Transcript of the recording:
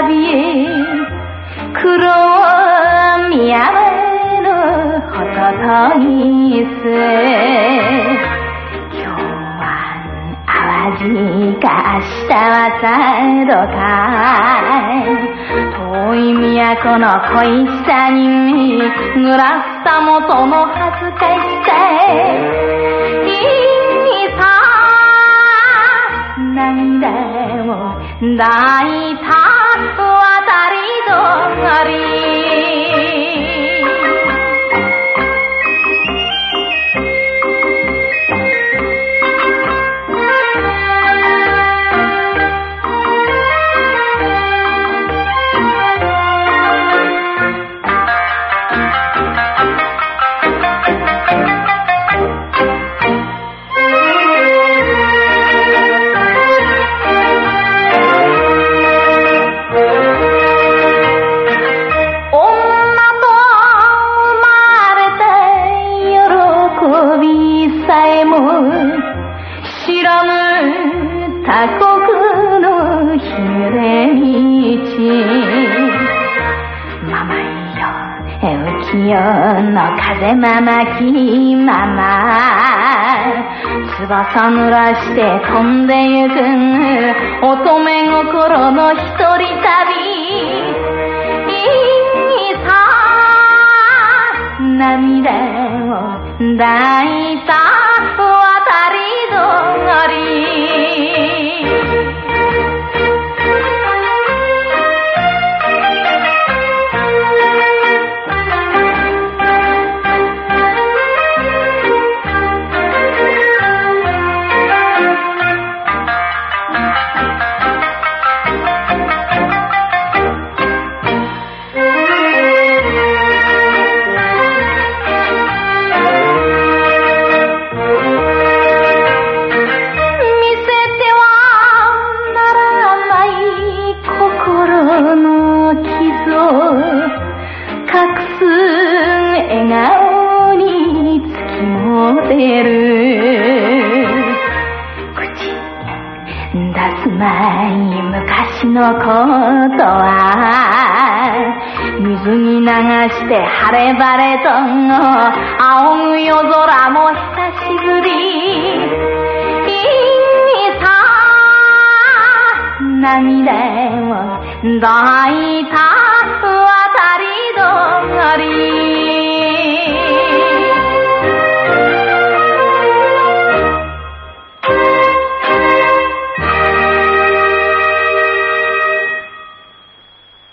旅黒みやめのほととぎす今日明日はさどかい遠い都の恋さにぐらった元の恥ずかしさへ涙を抱いた Kuah 阿里夜の風ままきまま翼濡らして飛んでゆく乙女心の一人旅。いさ涙を抱いたてすまい昔のことは水に流して晴れ晴れと仰ぐ夜空も久しぶり。いさ涙を抱いた。